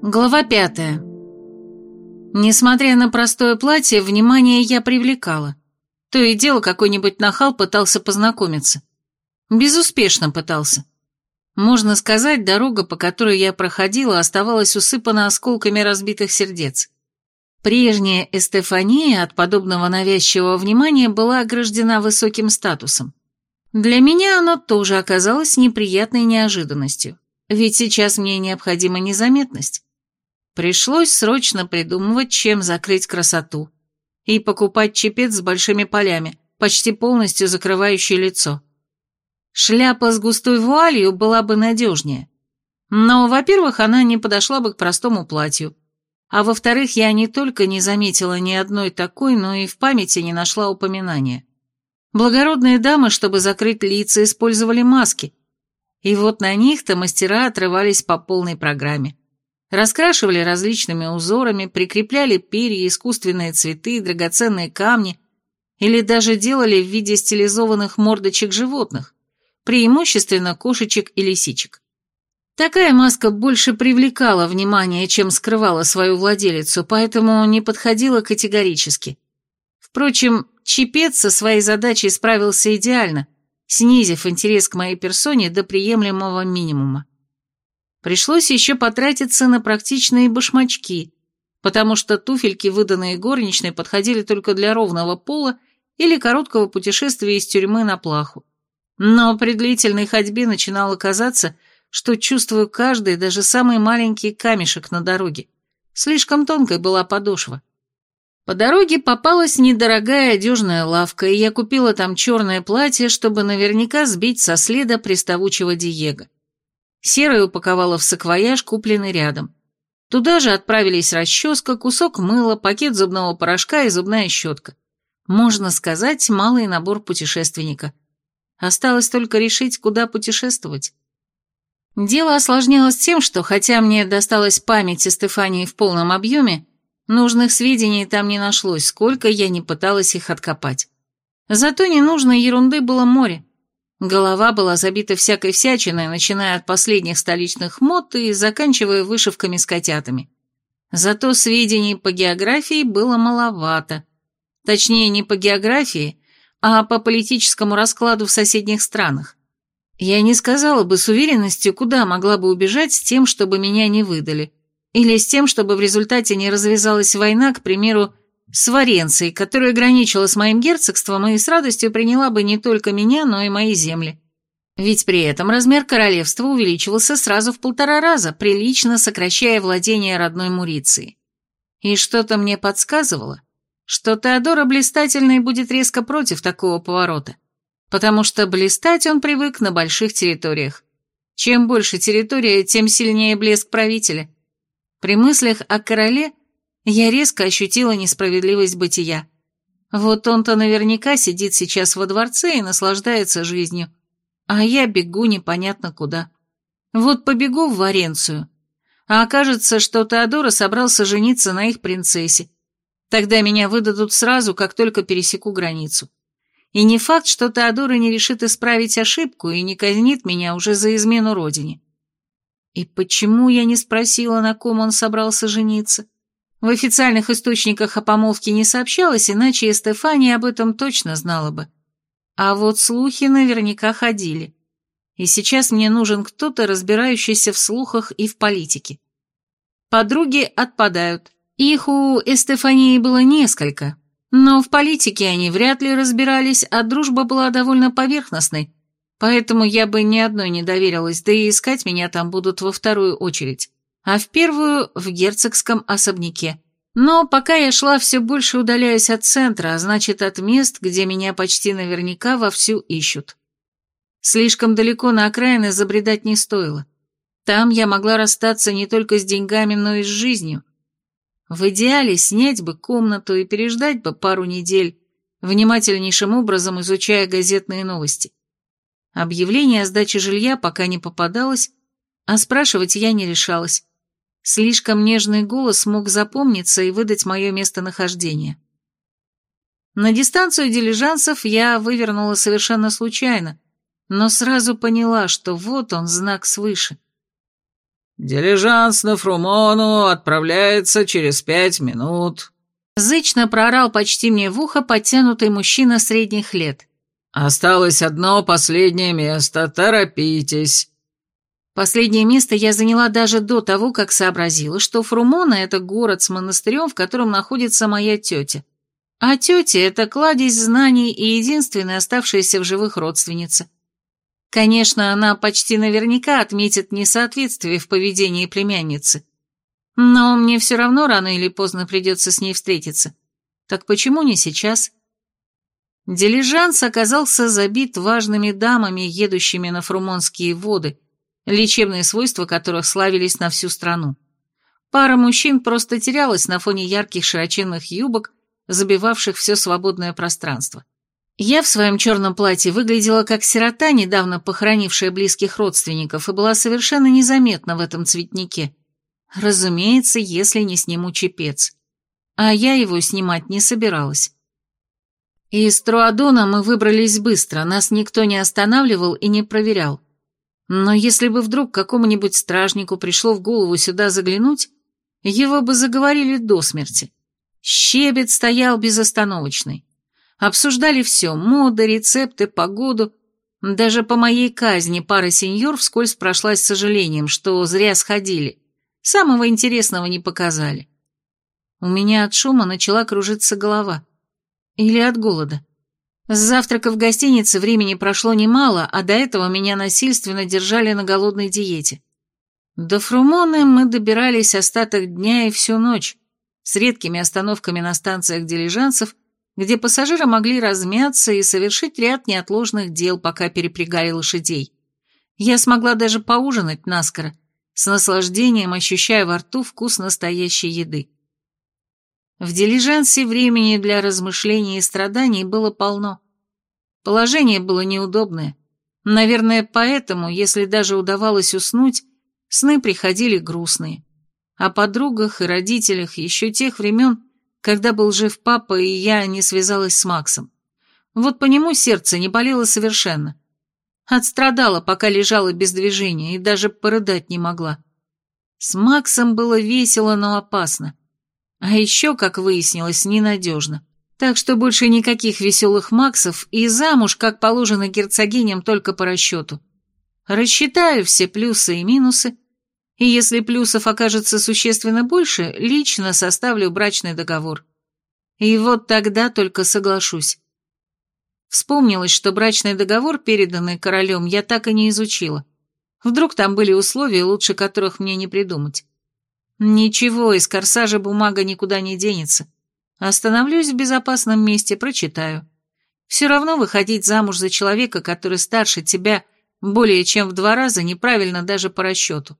Глава пятая. Несмотря на простое платье, внимание я привлекала. То и дело какой-нибудь нахал пытался познакомиться. Безуспешно пытался. Можно сказать, дорога, по которой я проходила, оставалась усыпана осколками разбитых сердец. Прежняя Эстефания от подобного навязчивого внимания была ограждена высоким статусом. Для меня оно тоже оказалось неприятной неожиданностью, ведь сейчас мне необходима незаметность. Пришлось срочно придумывать, чем закрыть красоту, и покупать чепец с большими полями, почти полностью закрывающий лицо. Шляпа с густой вуалью была бы надежнее. Но, во-первых, она не подошла бы к простому платью, а во-вторых, я не только не заметила ни одной такой, но и в памяти не нашла упоминания. Благородные дамы, чтобы закрыть лица, использовали маски. И вот на них-то мастера отрывались по полной программе. Раскрашивали различными узорами, прикрепляли перья, искусственные цветы, драгоценные камни или даже делали в виде стилизованных мордочек животных, преимущественно кошечек и лисичек. Такая маска больше привлекала внимание, чем скрывала свою владелицу, поэтому не подходила категорически. Впрочем, Чепец со своей задачей справился идеально, снизив интерес к моей персоне до приемлемого минимума. Пришлось еще потратиться на практичные башмачки, потому что туфельки, выданные горничной, подходили только для ровного пола или короткого путешествия из тюрьмы на плаху. Но при длительной ходьбе начинало казаться, что чувствую каждый, даже самый маленький камешек на дороге. Слишком тонкой была подошва. По дороге попалась недорогая одежная лавка, и я купила там черное платье, чтобы наверняка сбить со следа приставучего Диего. Серое упаковала в саквояж, купленный рядом. Туда же отправились расческа, кусок мыла, пакет зубного порошка и зубная щетка. Можно сказать, малый набор путешественника. Осталось только решить, куда путешествовать. Дело осложнялось тем, что, хотя мне досталась память о Стефании в полном объеме, нужных сведений там не нашлось, сколько я не пыталась их откопать. Зато ненужной ерунды было море. Голова была забита всякой всячиной, начиная от последних столичных мод и заканчивая вышивками с котятами. Зато сведений по географии было маловато. Точнее, не по географии, а по политическому раскладу в соседних странах. Я не сказала бы с уверенностью, куда могла бы убежать с тем, чтобы меня не выдали. Или с тем, чтобы в результате не развязалась война, к примеру, с Варенцией, которая граничила с моим герцогством и с радостью приняла бы не только меня, но и мои земли. Ведь при этом размер королевства увеличивался сразу в полтора раза, прилично сокращая владение родной Муриции. И что-то мне подсказывало, что Теодора Блистательный будет резко против такого поворота потому что блистать он привык на больших территориях. Чем больше территория, тем сильнее блеск правителя. При мыслях о короле я резко ощутила несправедливость бытия. Вот он-то наверняка сидит сейчас во дворце и наслаждается жизнью, а я бегу непонятно куда. Вот побегу в Варенцию, а окажется, что Теодора собрался жениться на их принцессе. Тогда меня выдадут сразу, как только пересеку границу. И не факт, что Теодора не решит исправить ошибку и не казнит меня уже за измену родине. И почему я не спросила, на ком он собрался жениться? В официальных источниках о помолвке не сообщалось, иначе Стефания об этом точно знала бы. А вот слухи наверняка ходили. И сейчас мне нужен кто-то, разбирающийся в слухах и в политике. Подруги отпадают. Их у Эстефании было несколько, но в политике они вряд ли разбирались, а дружба была довольно поверхностной, поэтому я бы ни одной не доверилась, да и искать меня там будут во вторую очередь, а в первую — в герцогском особняке. Но пока я шла, все больше удаляясь от центра, а значит, от мест, где меня почти наверняка вовсю ищут. Слишком далеко на окраины забредать не стоило. Там я могла расстаться не только с деньгами, но и с жизнью. В идеале снять бы комнату и переждать бы пару недель, внимательнейшим образом изучая газетные новости. Объявление о сдаче жилья пока не попадалось, а спрашивать я не решалась. Слишком нежный голос мог запомниться и выдать мое местонахождение. На дистанцию дилижансов я вывернула совершенно случайно, но сразу поняла, что вот он, знак свыше. «Дилижанс на Фрумону отправляется через пять минут». Зычно прорал почти мне в ухо подтянутый мужчина средних лет. «Осталось одно последнее место, торопитесь». Последнее место я заняла даже до того, как сообразила, что Фрумона – это город с монастырем, в котором находится моя тетя. А тетя – это кладезь знаний и единственная оставшаяся в живых родственница. Конечно, она почти наверняка отметит несоответствие в поведении племянницы. Но мне все равно рано или поздно придется с ней встретиться. Так почему не сейчас? Дилижанс оказался забит важными дамами, едущими на фрумонские воды – лечебные свойства которых славились на всю страну. Пара мужчин просто терялась на фоне ярких широченных юбок, забивавших все свободное пространство. Я в своем черном платье выглядела как сирота, недавно похоронившая близких родственников, и была совершенно незаметна в этом цветнике. Разумеется, если не сниму чепец. А я его снимать не собиралась. Из Труадона мы выбрались быстро, нас никто не останавливал и не проверял. Но если бы вдруг какому-нибудь стражнику пришло в голову сюда заглянуть, его бы заговорили до смерти. Щебет стоял безостановочный. Обсуждали все – моды, рецепты, погоду. Даже по моей казни пара сеньор вскользь прошлась с сожалением, что зря сходили. Самого интересного не показали. У меня от шума начала кружиться голова. Или от голода. С завтрака в гостинице времени прошло немало, а до этого меня насильственно держали на голодной диете. До Фрумоны мы добирались остаток дня и всю ночь, с редкими остановками на станциях дилижансов, где пассажиры могли размяться и совершить ряд неотложных дел, пока перепрягали лошадей. Я смогла даже поужинать наскоро, с наслаждением ощущая во рту вкус настоящей еды. В дилижансе времени для размышлений и страданий было полно. Положение было неудобное. Наверное, поэтому, если даже удавалось уснуть, сны приходили грустные. О подругах и родителях еще тех времен, когда был жив папа, и я не связалась с Максом. Вот по нему сердце не болело совершенно. Отстрадала, пока лежала без движения, и даже порыдать не могла. С Максом было весело, но опасно. А еще, как выяснилось, ненадежно. Так что больше никаких веселых Максов и замуж, как положено герцогиням, только по расчету. Рассчитаю все плюсы и минусы, и если плюсов окажется существенно больше, лично составлю брачный договор. И вот тогда только соглашусь. Вспомнилось, что брачный договор, переданный королем, я так и не изучила. Вдруг там были условия, лучше которых мне не придумать. Ничего, из корсажа бумага никуда не денется. Остановлюсь в безопасном месте, прочитаю. Все равно выходить замуж за человека, который старше тебя более чем в два раза, неправильно даже по расчету.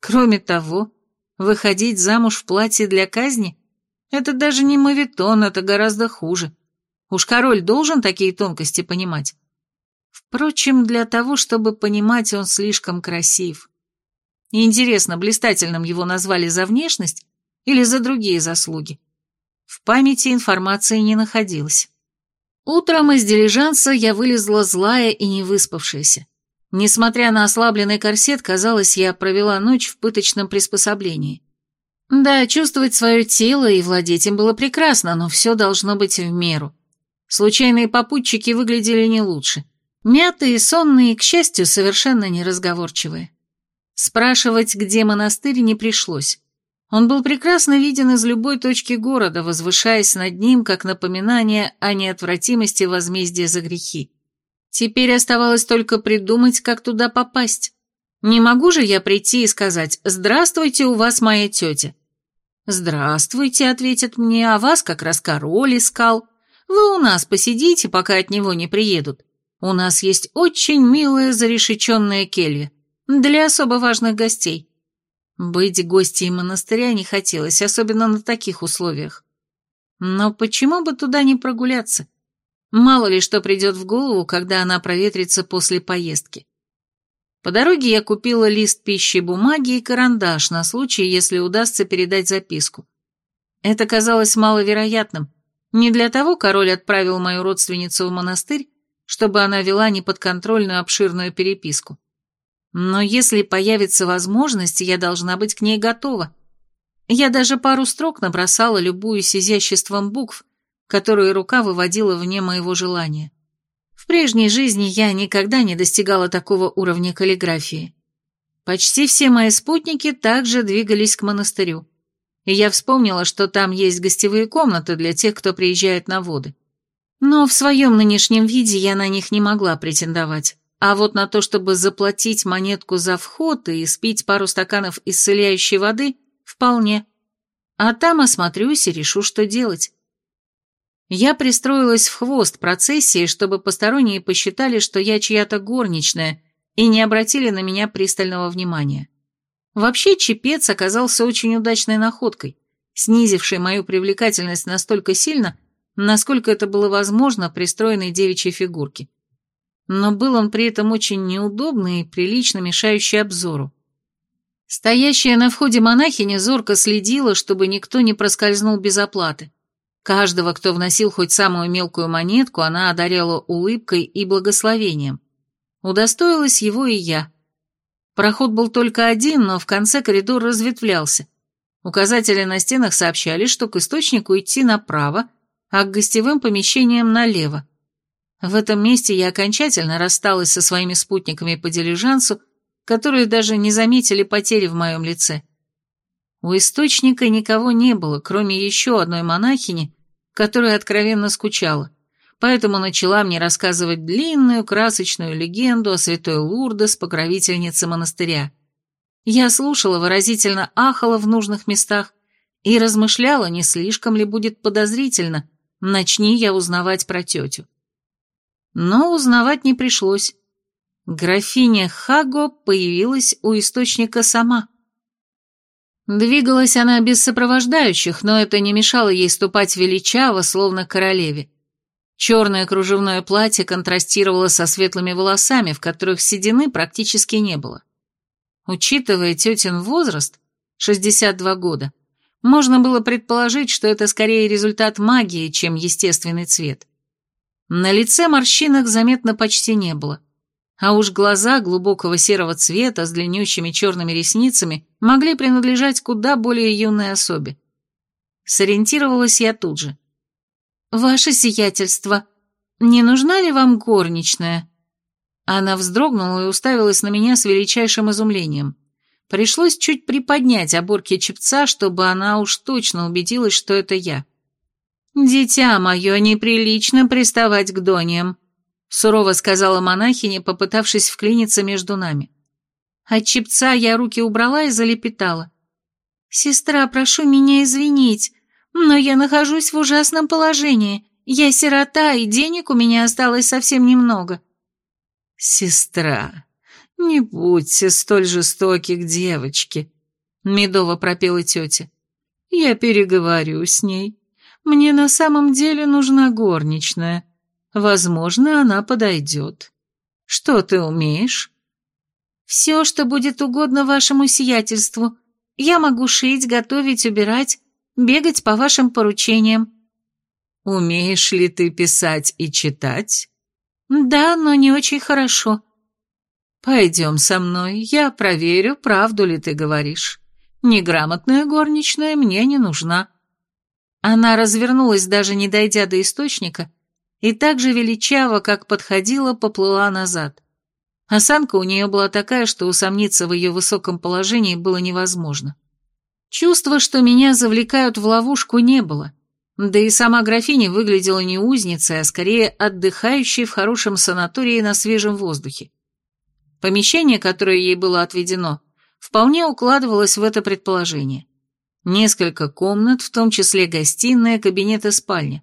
Кроме того, выходить замуж в платье для казни – это даже не мавитон, это гораздо хуже. Уж король должен такие тонкости понимать. Впрочем, для того, чтобы понимать, он слишком красив. Интересно, блистательным его назвали за внешность или за другие заслуги? В памяти информации не находилось. Утром из дилижанса я вылезла злая и не выспавшаяся. Несмотря на ослабленный корсет, казалось, я провела ночь в пыточном приспособлении. Да, чувствовать свое тело и владеть им было прекрасно, но все должно быть в меру. Случайные попутчики выглядели не лучше. Мятые, сонные, к счастью, совершенно неразговорчивые. Спрашивать, где монастырь, не пришлось. Он был прекрасно виден из любой точки города, возвышаясь над ним, как напоминание о неотвратимости возмездия за грехи. Теперь оставалось только придумать, как туда попасть. Не могу же я прийти и сказать «Здравствуйте, у вас моя тетя». «Здравствуйте», — ответит мне, — «а вас как раз король искал. Вы у нас посидите, пока от него не приедут. У нас есть очень милая зарешеченная келья. Для особо важных гостей. Быть гостьей монастыря не хотелось, особенно на таких условиях. Но почему бы туда не прогуляться? Мало ли что придет в голову, когда она проветрится после поездки. По дороге я купила лист пищи бумаги и карандаш на случай, если удастся передать записку. Это казалось маловероятным. Не для того король отправил мою родственницу в монастырь, чтобы она вела неподконтрольную обширную переписку. Но если появится возможность, я должна быть к ней готова. Я даже пару строк набросала, любуясь изяществом букв, которые рука выводила вне моего желания. В прежней жизни я никогда не достигала такого уровня каллиграфии. Почти все мои спутники также двигались к монастырю. И я вспомнила, что там есть гостевые комнаты для тех, кто приезжает на воды. Но в своем нынешнем виде я на них не могла претендовать. А вот на то, чтобы заплатить монетку за вход и спить пару стаканов исцеляющей воды, вполне. А там осмотрюсь и решу, что делать. Я пристроилась в хвост процессии, чтобы посторонние посчитали, что я чья-то горничная, и не обратили на меня пристального внимания. Вообще, чепец оказался очень удачной находкой, снизившей мою привлекательность настолько сильно, насколько это было возможно при стройной девичьей фигурке. Но был он при этом очень неудобный и прилично мешающий обзору. Стоящая на входе монахиня зорко следила, чтобы никто не проскользнул без оплаты. Каждого, кто вносил хоть самую мелкую монетку, она одаряла улыбкой и благословением. Удостоилась его и я. Проход был только один, но в конце коридор разветвлялся. Указатели на стенах сообщали, что к источнику идти направо, а к гостевым помещениям налево. В этом месте я окончательно рассталась со своими спутниками по дилижансу, которые даже не заметили потери в моем лице. У источника никого не было, кроме еще одной монахини, которая откровенно скучала поэтому начала мне рассказывать длинную красочную легенду о святой Лурдес, покровительнице монастыря. Я слушала, выразительно ахала в нужных местах и размышляла, не слишком ли будет подозрительно, начни я узнавать про тетю. Но узнавать не пришлось. Графиня Хаго появилась у источника сама. Двигалась она без сопровождающих, но это не мешало ей ступать величаво, словно королеве. Черное кружевное платье контрастировало со светлыми волосами, в которых седины практически не было. Учитывая тетин возраст, 62 года, можно было предположить, что это скорее результат магии, чем естественный цвет. На лице морщинок заметно почти не было, а уж глаза глубокого серого цвета с длиннющими черными ресницами могли принадлежать куда более юной особе. Сориентировалась я тут же. «Ваше сиятельство, не нужна ли вам горничная?» Она вздрогнула и уставилась на меня с величайшим изумлением. Пришлось чуть приподнять оборки чепца, чтобы она уж точно убедилась, что это я. «Дитя мое, неприлично приставать к дониям», — сурово сказала монахиня, попытавшись вклиниться между нами. От чепца я руки убрала и залепетала. «Сестра, прошу меня извинить. Но я нахожусь в ужасном положении. Я сирота, и денег у меня осталось совсем немного. Сестра, не будьте столь жестоки к девочке, медово пропела тетя. Я переговорю с ней. Мне на самом деле нужна горничная. Возможно, она подойдет. Что ты умеешь? Все, что будет угодно вашему сиятельству. Я могу шить, готовить, убирать, бегать по вашим поручениям». «Умеешь ли ты писать и читать?» «Да, но не очень хорошо». «Пойдем со мной, я проверю, правду ли ты говоришь. Неграмотная горничная мне не нужна». Она развернулась, даже не дойдя до источника, и так же величаво, как подходила, поплыла назад. Осанка у нее была такая, что усомниться в ее высоком положении было невозможно. Чувства, что меня завлекают в ловушку, не было. Да и сама графиня выглядела не узницей, а скорее отдыхающей в хорошем санатории на свежем воздухе. Помещение, которое ей было отведено, вполне укладывалось в это предположение. Несколько комнат, в том числе гостиная, кабинет и спальня.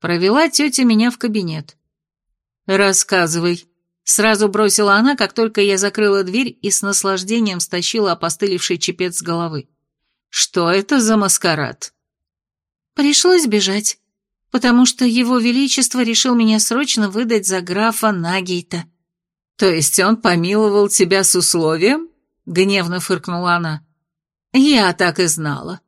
Провела тетя меня в кабинет. «Рассказывай», — сразу бросила она, как только я закрыла дверь и с наслаждением стащила опостылевший чепец с головы. Что это за маскарад? Пришлось бежать, потому что его величество решил меня срочно выдать за графа Нагейта. То есть он помиловал тебя с условием? Гневно фыркнула она. Я так и знала.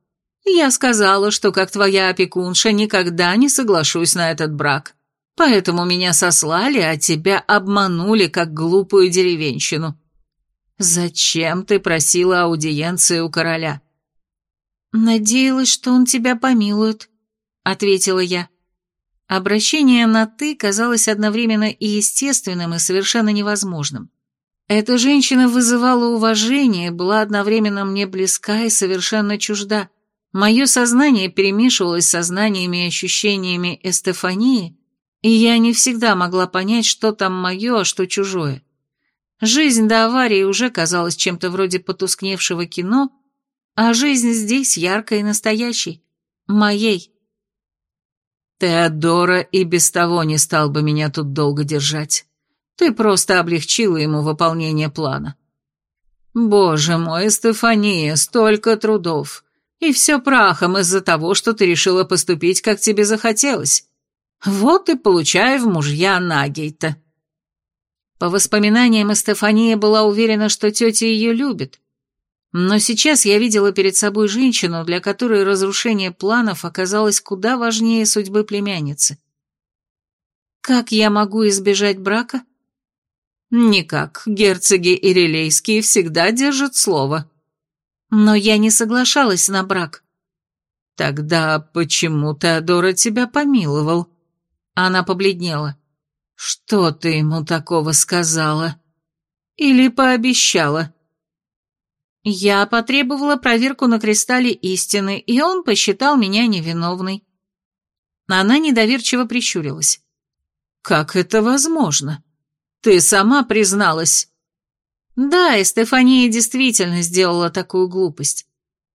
Я сказала, что как твоя опекунша никогда не соглашусь на этот брак. Поэтому меня сослали, а тебя обманули, как глупую деревенщину. Зачем ты просила аудиенции у короля?» «Надеялась, что он тебя помилует», — ответила я. Обращение на «ты» казалось одновременно и естественным, и совершенно невозможным. Эта женщина вызывала уважение, была одновременно мне близка и совершенно чужда. Мое сознание перемешивалось с сознаниями и ощущениями Эстефании, и я не всегда могла понять, что там мое, а что чужое. Жизнь до аварии уже казалась чем-то вроде потускневшего кино, а жизнь здесь яркой и настоящей, моей. Теодора и без того не стал бы меня тут долго держать. Ты просто облегчила ему выполнение плана. Боже мой, Стефания, столько трудов. И все прахом из-за того, что ты решила поступить, как тебе захотелось. Вот и получай в мужья Нагейта. По воспоминаниям, Стефания была уверена, что тетя ее любит. Но сейчас я видела перед собой женщину, для которой разрушение планов оказалось куда важнее судьбы племянницы. Как я могу избежать брака? Никак, герцоги Ирилейские всегда держат слово. Но я не соглашалась на брак. Тогда почему Теодора тебя помиловал? Она побледнела. Что ты ему такого сказала? Или пообещала? Я потребовала проверку на кристалле истины, и он посчитал меня невиновной. Она недоверчиво прищурилась. «Как это возможно? Ты сама призналась». Да, и Стефания действительно сделала такую глупость.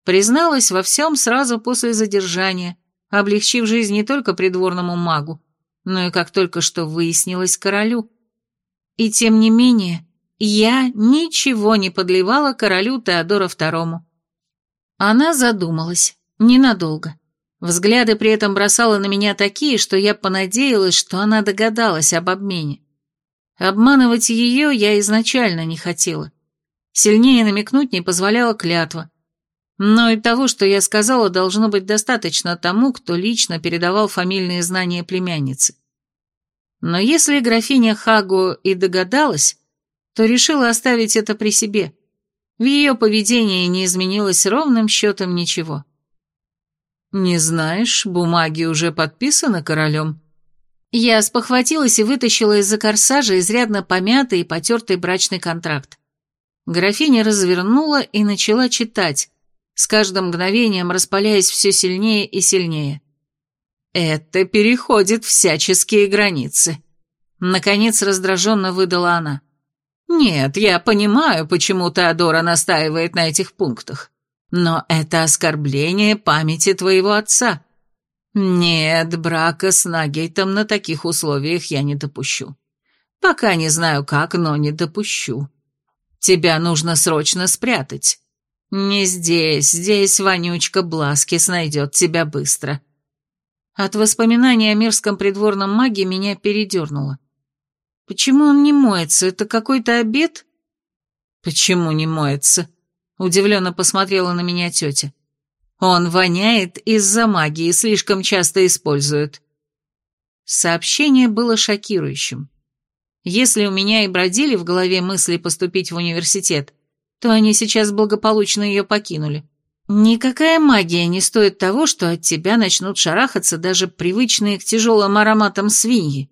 Призналась во всем сразу после задержания, облегчив жизнь не только придворному магу, но и как только что выяснилось королю. И тем не менее, я ничего не подливала королю Теодора II. Она задумалась, ненадолго. Взгляды при этом бросала на меня такие, что я понадеялась, что она догадалась об обмене. Обманывать ее я изначально не хотела. Сильнее намекнуть не позволяла клятва. Но и того, что я сказала, должно быть достаточно тому, кто лично передавал фамильные знания племянницы. Но если графиня Хагу и догадалась, то решила оставить это при себе. В ее поведении не изменилось ровным счетом ничего. «Не знаешь, бумаги уже подписаны королем?» Я спохватилась и вытащила из-за корсажа изрядно помятый и потертый брачный контракт. Графиня развернула и начала читать, с каждым мгновением распаляясь все сильнее и сильнее. «Это переходит всяческие границы», — наконец раздраженно выдала она. «Нет, я понимаю, почему Теодора настаивает на этих пунктах, но это оскорбление памяти твоего отца. Нет, брака с Нагейтом на таких условиях я не допущу. Пока не знаю как, но не допущу. Тебя нужно срочно спрятать. Не здесь, здесь вонючка Бласкис найдет тебя быстро». От воспоминаний о мерзком придворном маге меня передернуло. Почему он не моется? Это какой-то обед? Почему не моется? Удивленно посмотрела на меня тетя. Он воняет из-за магии, слишком часто используют. Сообщение было шокирующим. Если у меня и бродили в голове мысли поступить в университет, то они сейчас благополучно ее покинули. Никакая магия не стоит того, что от тебя начнут шарахаться даже привычные к тяжелым ароматам свиньи.